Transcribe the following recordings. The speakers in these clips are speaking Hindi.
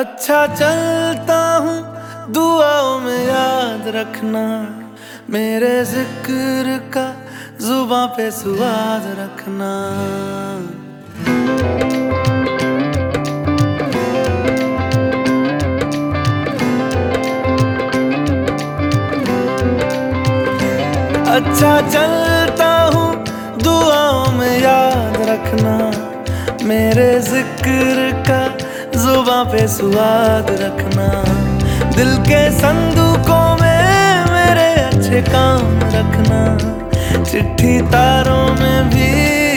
अच्छा चलता हूँ, दुआओं में याद रखना। मेरे ज़िक्र का जुबा पे सुवाद रखना। अच्छा चलता हूँ, दुआओं में याद रखना। मेरे ज़िक्र का पे स्वाद रखना। दिल के संदूकों में मेरे अच्छे काम रखना। चिट्ठी तारों में भी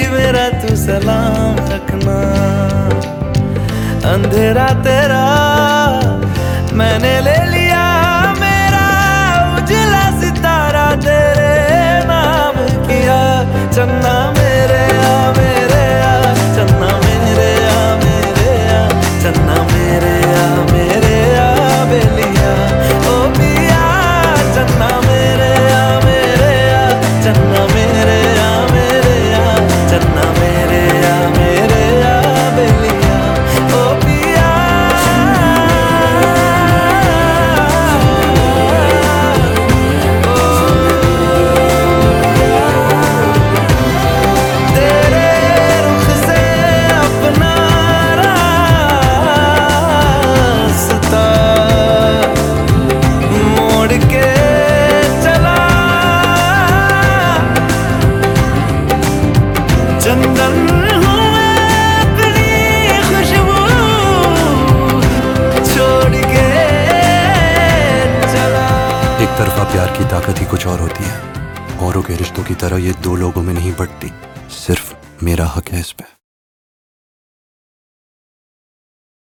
मेरा तू सलाम रखना। अंधेरा तेरा, मैंने चंदन हूँ अपनी खुशबू छोड़ के चला एक तरफा प्यार की ताकत ही कुछ और होती है। औरों के रिश्तों की तरह ये दो लोगों में नहीं बढ़ती सिर्फ़ मेरा हक है इस पे।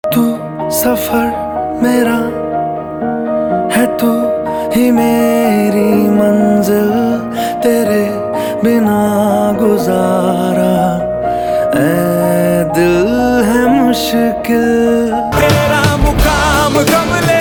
तू सफ़र मेरा है तू ही मेरी। बिना गुजारा। ए दिल है मुश्किल। तेरा मुकाम कमले